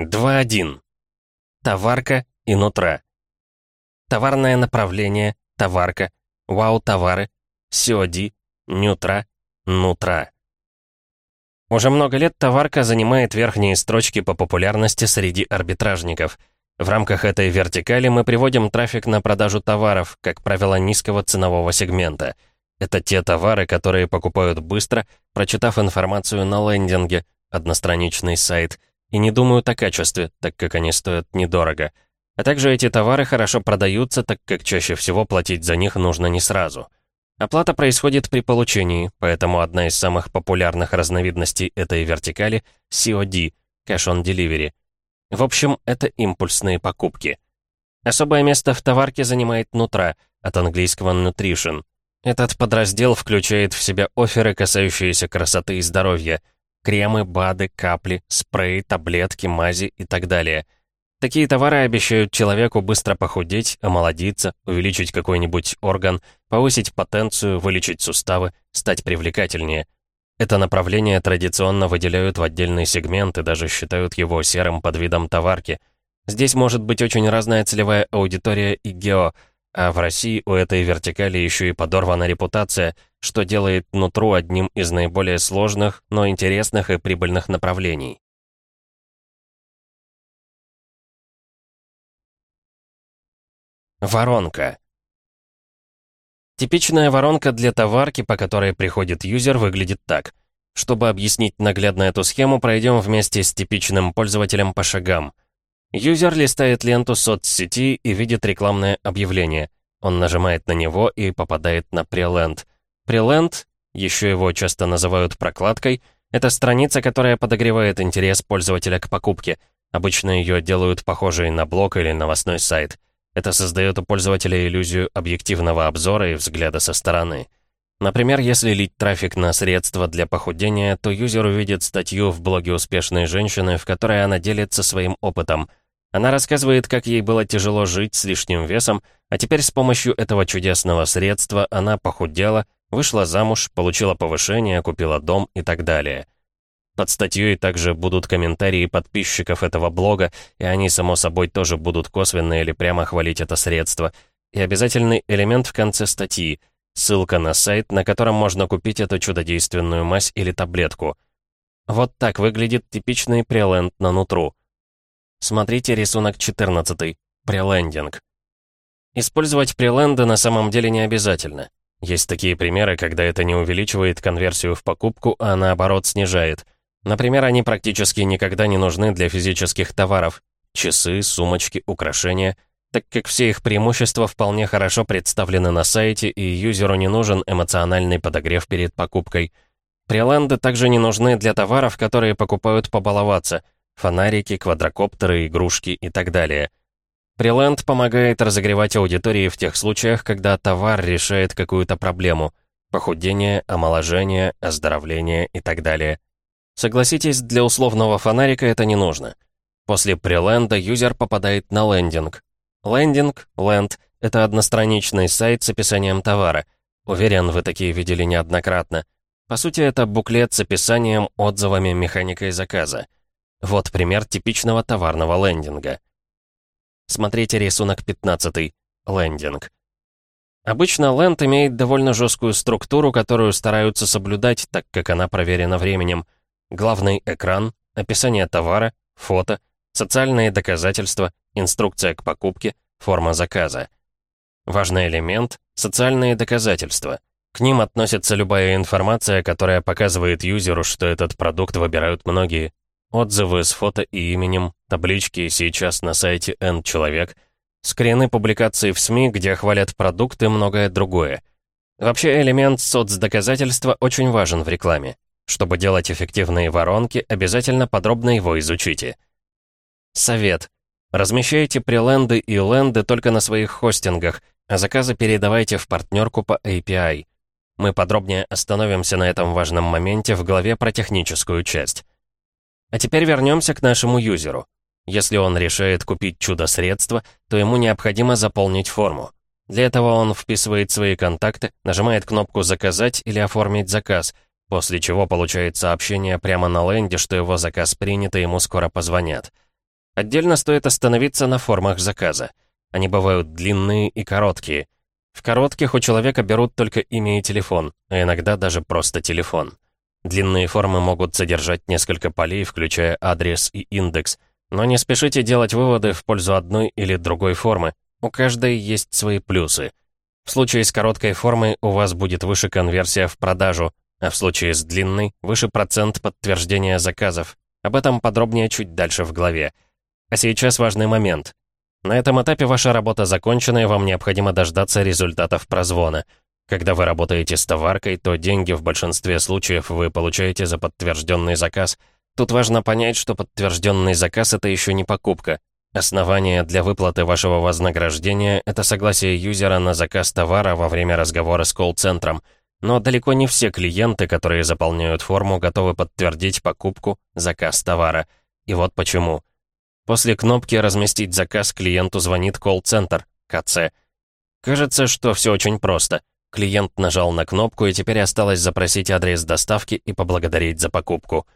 2.1. Товарка и нутра. Товарное направление, товарка, вау-товары, сиоди, нютра, нутра. Уже много лет товарка занимает верхние строчки по популярности среди арбитражников. В рамках этой вертикали мы приводим трафик на продажу товаров, как правило, низкого ценового сегмента. Это те товары, которые покупают быстро, прочитав информацию на лендинге, одностраничный сайт – и не думают о качестве, так как они стоят недорого. А также эти товары хорошо продаются, так как чаще всего платить за них нужно не сразу. Оплата происходит при получении, поэтому одна из самых популярных разновидностей этой вертикали — COD — Cash on Delivery. В общем, это импульсные покупки. Особое место в товарке занимает нутра, от английского nutrition. Этот подраздел включает в себя оферы, касающиеся красоты и здоровья — Кремы, БАДы, капли, спреи, таблетки, мази и так далее. Такие товары обещают человеку быстро похудеть, омолодиться, увеличить какой-нибудь орган, повысить потенцию, вылечить суставы, стать привлекательнее. Это направление традиционно выделяют в отдельный сегмент и даже считают его серым подвидом товарки. Здесь может быть очень разная целевая аудитория и гео – а в России у этой вертикали еще и подорвана репутация, что делает нутру одним из наиболее сложных, но интересных и прибыльных направлений. Воронка. Типичная воронка для товарки, по которой приходит юзер, выглядит так. Чтобы объяснить наглядно эту схему, пройдем вместе с типичным пользователем по шагам – Юзер листает ленту соцсети и видит рекламное объявление. Он нажимает на него и попадает на Preland. Preland, еще его часто называют прокладкой, это страница, которая подогревает интерес пользователя к покупке. Обычно ее делают похожей на блог или новостной сайт. Это создает у пользователя иллюзию объективного обзора и взгляда со стороны. Например, если лить трафик на средства для похудения, то юзер увидит статью в блоге успешной женщины, в которой она делится своим опытом. Она рассказывает, как ей было тяжело жить с лишним весом, а теперь с помощью этого чудесного средства она похудела, вышла замуж, получила повышение, купила дом и так далее. Под статьей также будут комментарии подписчиков этого блога, и они, само собой, тоже будут косвенно или прямо хвалить это средство. И обязательный элемент в конце статьи — Ссылка на сайт, на котором можно купить эту чудодейственную мазь или таблетку. Вот так выглядит типичный преленд на нутру. Смотрите рисунок 14. Прелендинг. Использовать преленды на самом деле не обязательно. Есть такие примеры, когда это не увеличивает конверсию в покупку, а наоборот снижает. Например, они практически никогда не нужны для физических товаров. Часы, сумочки, украшения — так как все их преимущества вполне хорошо представлены на сайте, и юзеру не нужен эмоциональный подогрев перед покупкой. Приланды также не нужны для товаров, которые покупают побаловаться. Фонарики, квадрокоптеры, игрушки и так далее. Приланд помогает разогревать аудитории в тех случаях, когда товар решает какую-то проблему. Похудение, омоложение, оздоровление и так далее. Согласитесь, для условного фонарика это не нужно. После преленда юзер попадает на лендинг, Лендинг, ленд — это одностраничный сайт с описанием товара. Уверен, вы такие видели неоднократно. По сути, это буклет с описанием, отзывами, механикой заказа. Вот пример типичного товарного лендинга. Смотрите рисунок 15. Лендинг. Обычно ленд имеет довольно жесткую структуру, которую стараются соблюдать, так как она проверена временем. Главный экран, описание товара, фото, социальные доказательства, инструкция к покупке, форма заказа. Важный элемент — социальные доказательства. К ним относится любая информация, которая показывает юзеру, что этот продукт выбирают многие. Отзывы с фото и именем, таблички сейчас на сайте N человек, скрины публикаций в СМИ, где хвалят продукты и многое другое. Вообще элемент соцдоказательства очень важен в рекламе. Чтобы делать эффективные воронки, обязательно подробно его изучите. Совет. Размещайте преленды и ленды только на своих хостингах, а заказы передавайте в партнерку по API. Мы подробнее остановимся на этом важном моменте в главе про техническую часть. А теперь вернемся к нашему юзеру. Если он решает купить чудо-средство, то ему необходимо заполнить форму. Для этого он вписывает свои контакты, нажимает кнопку «Заказать» или «Оформить заказ», после чего получает сообщение прямо на ленде, что его заказ принят и ему скоро позвонят. Отдельно стоит остановиться на формах заказа. Они бывают длинные и короткие. В коротких у человека берут только имя и телефон, а иногда даже просто телефон. Длинные формы могут содержать несколько полей, включая адрес и индекс, но не спешите делать выводы в пользу одной или другой формы. У каждой есть свои плюсы. В случае с короткой формой у вас будет выше конверсия в продажу, а в случае с длинной — выше процент подтверждения заказов. Об этом подробнее чуть дальше в главе. А сейчас важный момент. На этом этапе ваша работа закончена, и вам необходимо дождаться результатов прозвона. Когда вы работаете с товаркой, то деньги в большинстве случаев вы получаете за подтвержденный заказ. Тут важно понять, что подтвержденный заказ — это еще не покупка. Основание для выплаты вашего вознаграждения — это согласие юзера на заказ товара во время разговора с колл-центром. Но далеко не все клиенты, которые заполняют форму, готовы подтвердить покупку, заказ товара. И вот почему. После кнопки «Разместить заказ» клиенту звонит колл-центр, КЦ. Кажется, что все очень просто. Клиент нажал на кнопку, и теперь осталось запросить адрес доставки и поблагодарить за покупку.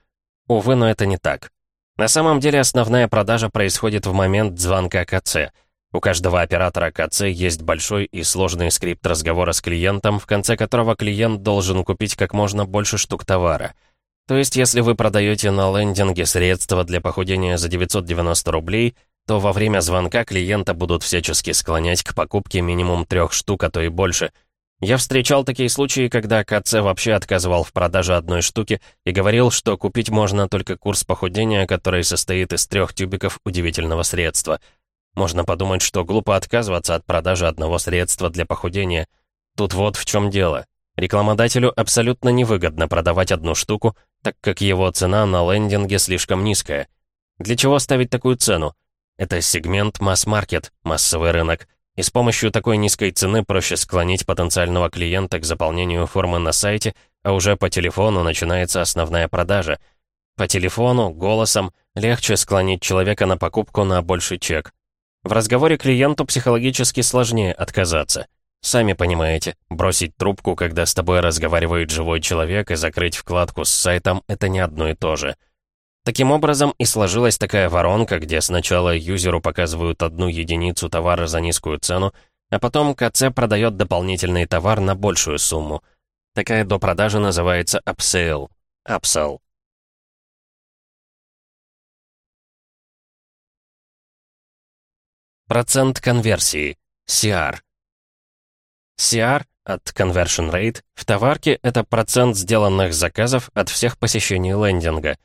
Увы, но это не так. На самом деле основная продажа происходит в момент звонка КЦ. У каждого оператора КЦ есть большой и сложный скрипт разговора с клиентом, в конце которого клиент должен купить как можно больше штук товара — то есть, если вы продаете на лендинге средства для похудения за 990 рублей, то во время звонка клиента будут всячески склонять к покупке минимум трех штук, а то и больше. Я встречал такие случаи, когда КЦ вообще отказывал в продаже одной штуки и говорил, что купить можно только курс похудения, который состоит из трех тюбиков удивительного средства. Можно подумать, что глупо отказываться от продажи одного средства для похудения. Тут вот в чем дело. Рекламодателю абсолютно невыгодно продавать одну штуку, так как его цена на лендинге слишком низкая. Для чего ставить такую цену? Это сегмент масс-маркет, массовый рынок, и с помощью такой низкой цены проще склонить потенциального клиента к заполнению формы на сайте, а уже по телефону начинается основная продажа. По телефону, голосом, легче склонить человека на покупку на больший чек. В разговоре клиенту психологически сложнее отказаться. Сами понимаете, бросить трубку, когда с тобой разговаривает живой человек, и закрыть вкладку с сайтом — это не одно и то же. Таким образом и сложилась такая воронка, где сначала юзеру показывают одну единицу товара за низкую цену, а потом КЦ продает дополнительный товар на большую сумму. Такая допродажа называется upsell. Upsell. Процент конверсии. CR. CR от Conversion Rate в товарке — это процент сделанных заказов от всех посещений лендинга.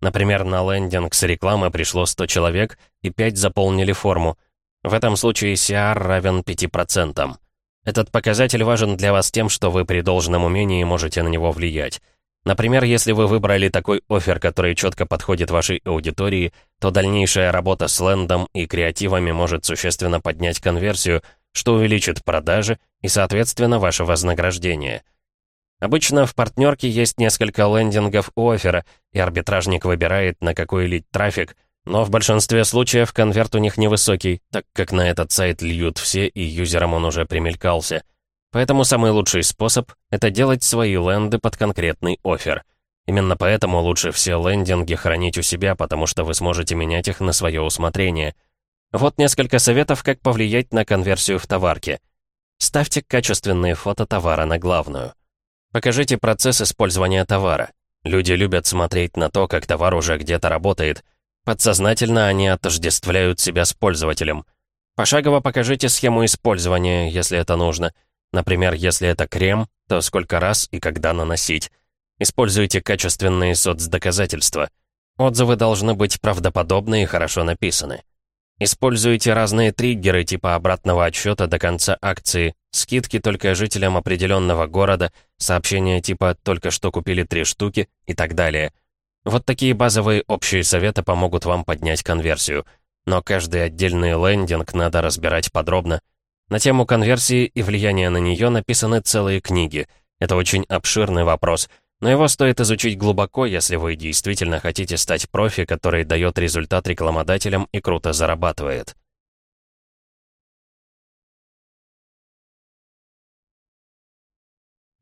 Например, на лендинг с рекламы пришло 100 человек, и 5 заполнили форму. В этом случае CR равен 5%. Этот показатель важен для вас тем, что вы при должном умении можете на него влиять. Например, если вы выбрали такой офер, который четко подходит вашей аудитории, то дальнейшая работа с лендом и креативами может существенно поднять конверсию, что увеличит продажи и, соответственно, ваше вознаграждение. Обычно в партнерке есть несколько лендингов у оффера, и арбитражник выбирает, на какой лить трафик, но в большинстве случаев конверт у них невысокий, так как на этот сайт льют все, и юзерам он уже примелькался. Поэтому самый лучший способ — это делать свои ленды под конкретный офер. Именно поэтому лучше все лендинги хранить у себя, потому что вы сможете менять их на свое усмотрение — вот несколько советов, как повлиять на конверсию в товарке. Ставьте качественные фото товара на главную. Покажите процесс использования товара. Люди любят смотреть на то, как товар уже где-то работает. Подсознательно они отождествляют себя с пользователем. Пошагово покажите схему использования, если это нужно. Например, если это крем, то сколько раз и когда наносить. Используйте качественные соцдоказательства. Отзывы должны быть правдоподобны и хорошо написаны. Используйте разные триггеры типа обратного отсчета до конца акции, скидки только жителям определенного города, сообщения типа «только что купили три штуки» и так далее. Вот такие базовые общие советы помогут вам поднять конверсию. Но каждый отдельный лендинг надо разбирать подробно. На тему конверсии и влияния на нее написаны целые книги. Это очень обширный вопрос — но его стоит изучить глубоко, если вы действительно хотите стать профи, который дает результат рекламодателям и круто зарабатывает.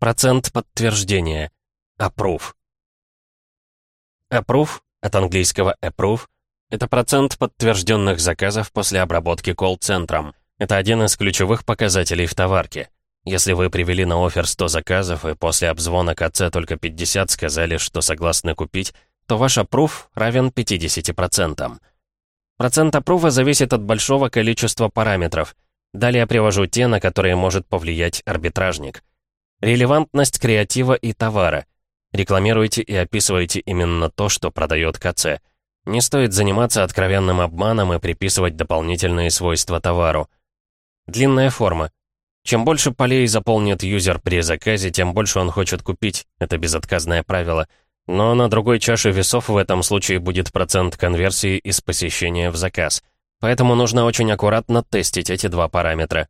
Процент подтверждения. Approve. Approve, от английского approve, Это процент подтвержденных заказов после обработки колл-центром. Это один из ключевых показателей в товарке. Если вы привели на офер 100 заказов и после обзвона КЦ только 50 сказали, что согласны купить, то ваш опруф равен 50%. Процент опрува зависит от большого количества параметров. Далее привожу те, на которые может повлиять арбитражник. Релевантность креатива и товара. Рекламируйте и описывайте именно то, что продает КЦ. Не стоит заниматься откровенным обманом и приписывать дополнительные свойства товару. Длинная форма. Чем больше полей заполнит юзер при заказе, тем больше он хочет купить. Это безотказное правило. Но на другой чаше весов в этом случае будет процент конверсии из посещения в заказ. Поэтому нужно очень аккуратно тестить эти два параметра.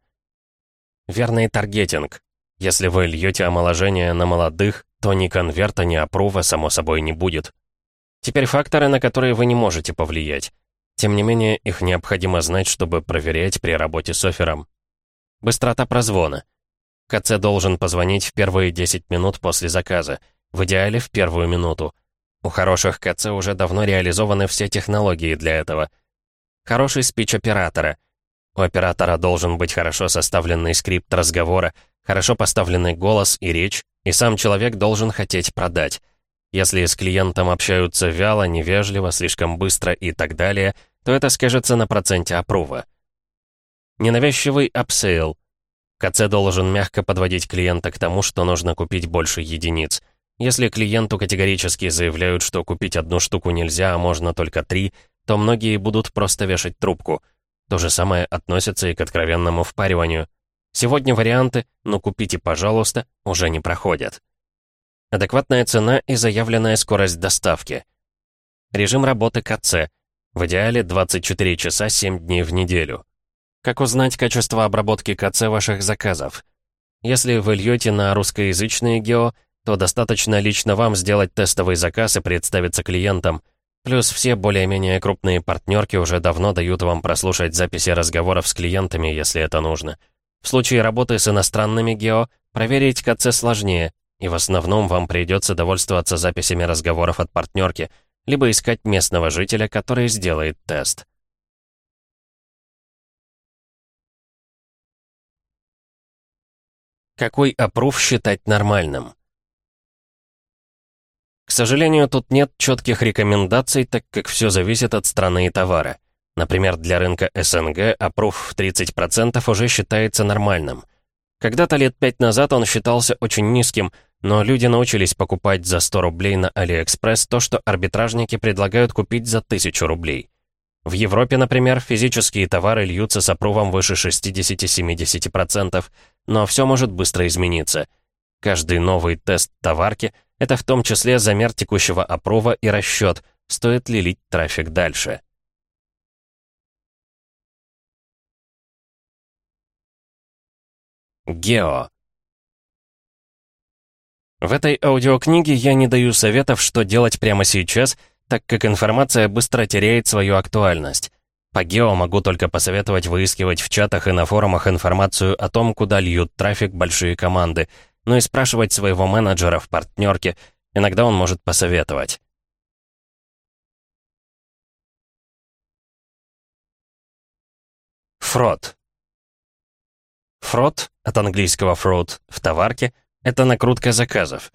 Верный таргетинг. Если вы льете омоложение на молодых, то ни конверта, ни опрува, само собой, не будет. Теперь факторы, на которые вы не можете повлиять. Тем не менее, их необходимо знать, чтобы проверять при работе с оффером. Быстрота прозвона. КЦ должен позвонить в первые 10 минут после заказа, в идеале в первую минуту. У хороших КЦ уже давно реализованы все технологии для этого. Хороший спич оператора. У оператора должен быть хорошо составленный скрипт разговора, хорошо поставленный голос и речь, и сам человек должен хотеть продать. Если с клиентом общаются вяло, невежливо, слишком быстро и так далее, то это скажется на проценте апрува. Ненавязчивый апсейл. КЦ должен мягко подводить клиента к тому, что нужно купить больше единиц. Если клиенту категорически заявляют, что купить одну штуку нельзя, а можно только три, то многие будут просто вешать трубку. То же самое относится и к откровенному впариванию. Сегодня варианты «ну купите, пожалуйста» уже не проходят. Адекватная цена и заявленная скорость доставки. Режим работы КЦ. В идеале 24 часа 7 дней в неделю. Как узнать качество обработки КЦ ваших заказов? Если вы льете на русскоязычные гео, то достаточно лично вам сделать тестовый заказ и представиться клиентам. Плюс все более-менее крупные партнерки уже давно дают вам прослушать записи разговоров с клиентами, если это нужно. В случае работы с иностранными гео, проверить КЦ сложнее, и в основном вам придется довольствоваться записями разговоров от партнерки, либо искать местного жителя, который сделает тест. Какой опруф считать нормальным? К сожалению, тут нет четких рекомендаций, так как все зависит от страны и товара. Например, для рынка СНГ апрув в 30% уже считается нормальным. Когда-то лет пять назад он считался очень низким, но люди научились покупать за 100 рублей на Алиэкспресс то, что арбитражники предлагают купить за 1000 рублей. В Европе, например, физические товары льются с апрувом выше 60-70%, но все может быстро измениться. Каждый новый тест товарки — это в том числе замер текущего опрува и расчет, стоит ли лить трафик дальше. Гео В этой аудиокниге я не даю советов, что делать прямо сейчас — так как информация быстро теряет свою актуальность. По гео могу только посоветовать выискивать в чатах и на форумах информацию о том, куда льют трафик большие команды, но и спрашивать своего менеджера в партнерке, иногда он может посоветовать. Фрод. Фрод, от английского fraud, в товарке, это накрутка заказов.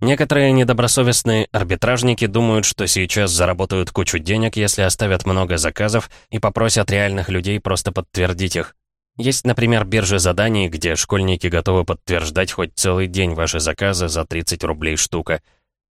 Некоторые недобросовестные арбитражники думают, что сейчас заработают кучу денег, если оставят много заказов и попросят реальных людей просто подтвердить их. Есть, например, биржи заданий, где школьники готовы подтверждать хоть целый день ваши заказы за 30 рублей штука.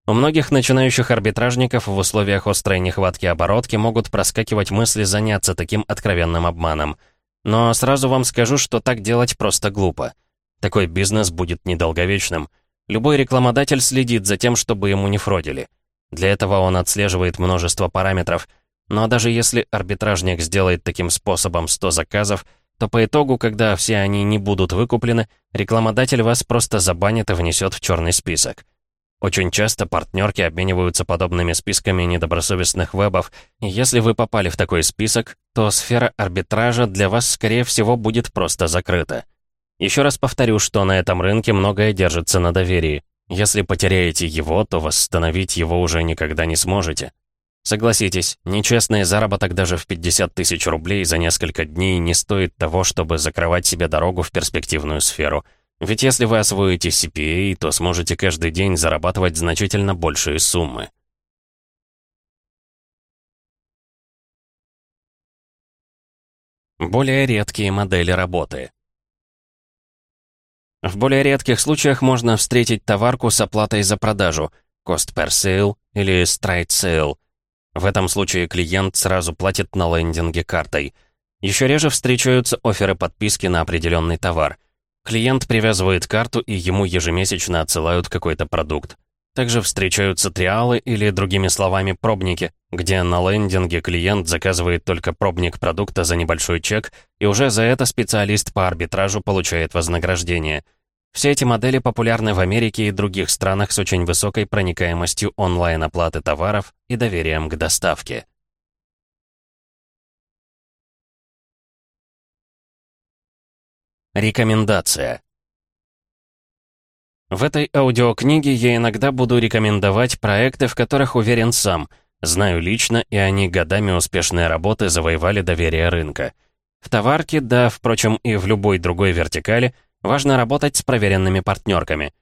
У многих начинающих арбитражников в условиях острой нехватки оборотки могут проскакивать мысли заняться таким откровенным обманом. Но сразу вам скажу, что так делать просто глупо. Такой бизнес будет недолговечным — Любой рекламодатель следит за тем, чтобы ему не фродили. Для этого он отслеживает множество параметров. Но даже если арбитражник сделает таким способом 100 заказов, то по итогу, когда все они не будут выкуплены, рекламодатель вас просто забанит и внесет в черный список. Очень часто партнерки обмениваются подобными списками недобросовестных вебов, и если вы попали в такой список, то сфера арбитража для вас, скорее всего, будет просто закрыта. Еще раз повторю, что на этом рынке многое держится на доверии. Если потеряете его, то восстановить его уже никогда не сможете. Согласитесь, нечестный заработок даже в 50 тысяч рублей за несколько дней не стоит того, чтобы закрывать себе дорогу в перспективную сферу. Ведь если вы освоите CPA, то сможете каждый день зарабатывать значительно большие суммы. Более редкие модели работы. В более редких случаях можно встретить товарку с оплатой за продажу, cost per sale или straight sale. В этом случае клиент сразу платит на лендинге картой. Еще реже встречаются оферы подписки на определенный товар. Клиент привязывает карту и ему ежемесячно отсылают какой-то продукт. Также встречаются триалы или, другими словами, пробники, где на лендинге клиент заказывает только пробник продукта за небольшой чек, и уже за это специалист по арбитражу получает вознаграждение. Все эти модели популярны в Америке и других странах с очень высокой проникаемостью онлайн-оплаты товаров и доверием к доставке. Рекомендация. В этой аудиокниге я иногда буду рекомендовать проекты, в которых уверен сам, знаю лично, и они годами успешной работы завоевали доверие рынка. В товарке, да, впрочем, и в любой другой вертикали, важно работать с проверенными партнерками.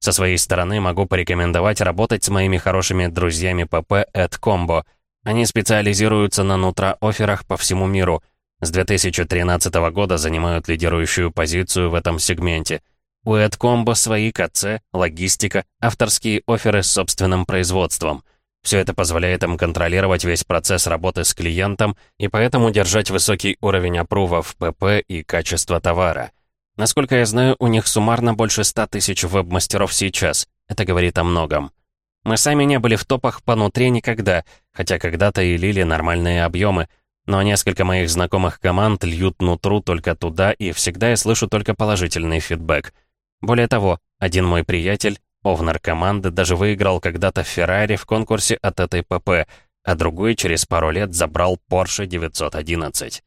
Со своей стороны могу порекомендовать работать с моими хорошими друзьями ПП at Combo. Они специализируются на нутро-офферах по всему миру. С 2013 года занимают лидирующую позицию в этом сегменте – у AdCombo свои КЦ, логистика, авторские оферы с собственным производством. Все это позволяет им контролировать весь процесс работы с клиентом и поэтому держать высокий уровень опрувов ПП и качество товара. Насколько я знаю, у них суммарно больше 100 тысяч веб-мастеров сейчас. Это говорит о многом. Мы сами не были в топах по нутре никогда, хотя когда-то и лили нормальные объемы, но несколько моих знакомых команд льют нутру только туда, и всегда я слышу только положительный фидбэк — более того, один мой приятель, овнер команды, даже выиграл когда-то Феррари в конкурсе от этой ПП, а другой через пару лет забрал Porsche 911.